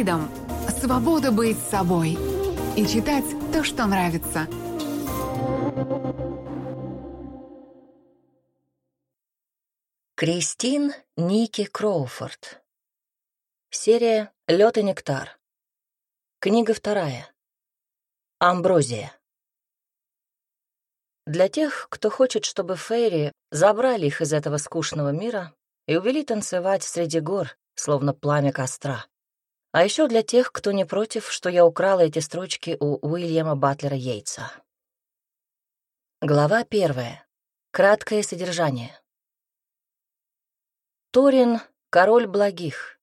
Freedom — свобода быть собой и читать то, что нравится. Кристин Ники Кроуфорд. Серия «Лед и нектар». Книга вторая. Амброзия. Для тех, кто хочет, чтобы Фейри забрали их из этого скучного мира и увели танцевать среди гор, словно пламя костра. А еще для тех, кто не против, что я украла эти строчки у Уильяма Батлера Йейтса. Глава первая. Краткое содержание. Торин — король благих,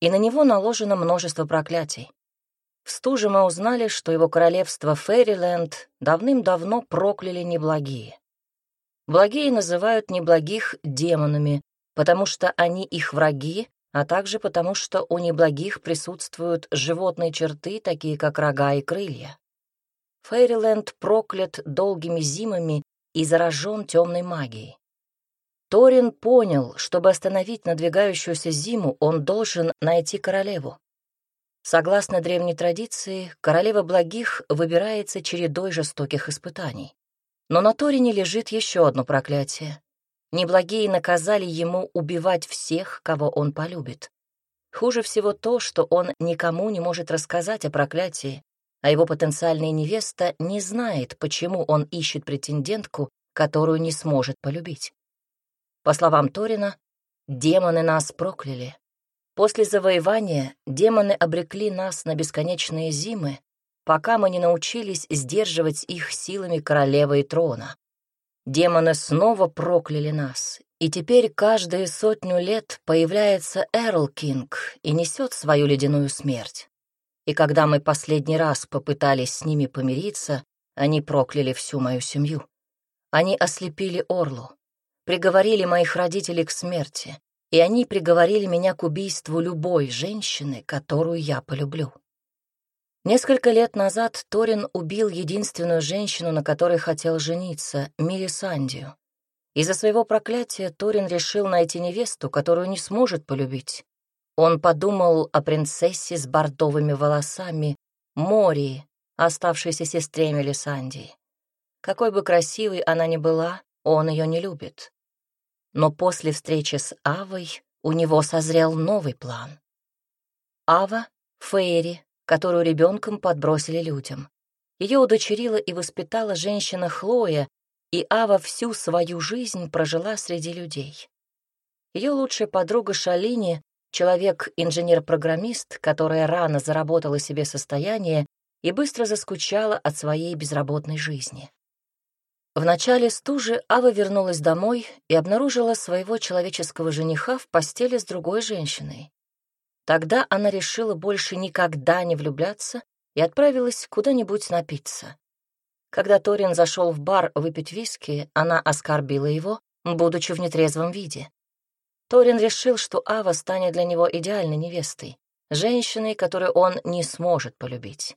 и на него наложено множество проклятий. В стуже мы узнали, что его королевство Фэриленд давным-давно прокляли неблагие. Благие называют неблагих демонами, потому что они их враги, а также потому что у неблагих присутствуют животные черты, такие как рога и крылья. Фэриленд проклят долгими зимами и заражен темной магией. Торин понял, чтобы остановить надвигающуюся зиму, он должен найти королеву. Согласно древней традиции, королева благих выбирается чередой жестоких испытаний. Но на Торине лежит еще одно проклятие. Неблагие наказали ему убивать всех, кого он полюбит. Хуже всего то, что он никому не может рассказать о проклятии, а его потенциальная невеста не знает, почему он ищет претендентку, которую не сможет полюбить. По словам Торина, демоны нас прокляли, После завоевания демоны обрекли нас на бесконечные зимы, пока мы не научились сдерживать их силами королевы и трона. Демоны снова прокляли нас, и теперь каждые сотню лет появляется Эрл Кинг и несет свою ледяную смерть. И когда мы последний раз попытались с ними помириться, они прокляли всю мою семью. Они ослепили Орлу, приговорили моих родителей к смерти, и они приговорили меня к убийству любой женщины, которую я полюблю. Несколько лет назад Торин убил единственную женщину, на которой хотел жениться, Мелисандию. Из-за своего проклятия Торин решил найти невесту, которую не сможет полюбить. Он подумал о принцессе с бордовыми волосами, Мории, оставшейся сестре Мелисандии. Какой бы красивой она ни была, он ее не любит. Но после встречи с Авой у него созрел новый план. Ава — Фейри, которую ребенком подбросили людям. Ее удочерила и воспитала женщина Хлоя, и Ава всю свою жизнь прожила среди людей. Ее лучшая подруга Шалини — человек-инженер-программист, которая рано заработала себе состояние и быстро заскучала от своей безработной жизни. В начале стужи Ава вернулась домой и обнаружила своего человеческого жениха в постели с другой женщиной. Тогда она решила больше никогда не влюбляться и отправилась куда-нибудь напиться. Когда Торин зашел в бар выпить виски, она оскорбила его, будучи в нетрезвом виде. Торин решил, что Ава станет для него идеальной невестой, женщиной, которую он не сможет полюбить.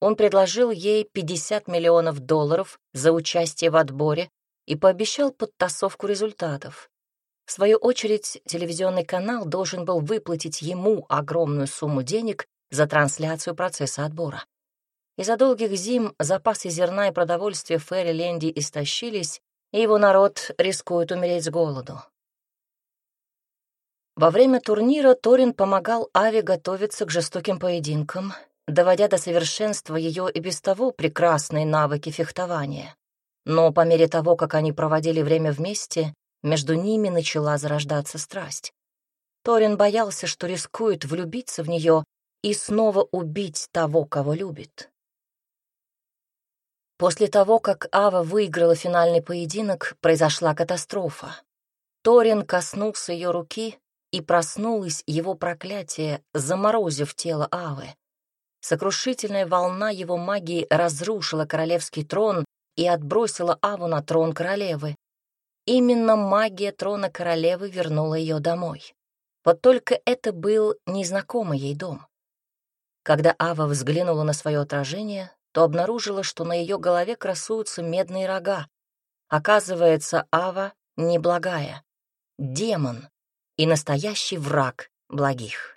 Он предложил ей 50 миллионов долларов за участие в отборе и пообещал подтасовку результатов. В свою очередь, телевизионный канал должен был выплатить ему огромную сумму денег за трансляцию процесса отбора. Из-за долгих зим запасы зерна и продовольствия в Ферри-Ленди истощились, и его народ рискует умереть с голоду. Во время турнира Торин помогал Аве готовиться к жестоким поединкам, доводя до совершенства ее и без того прекрасные навыки фехтования. Но по мере того, как они проводили время вместе, между ними начала зарождаться страсть. Торин боялся, что рискует влюбиться в нее и снова убить того, кого любит. После того, как Ава выиграла финальный поединок, произошла катастрофа. Торин коснулся ее руки, и проснулось его проклятие, заморозив тело Авы. Сокрушительная волна его магии разрушила королевский трон и отбросила Аву на трон королевы. Именно магия трона королевы вернула ее домой. Вот только это был незнакомый ей дом. Когда Ава взглянула на свое отражение, то обнаружила, что на ее голове красуются медные рога. Оказывается, Ава неблагая, демон и настоящий враг благих.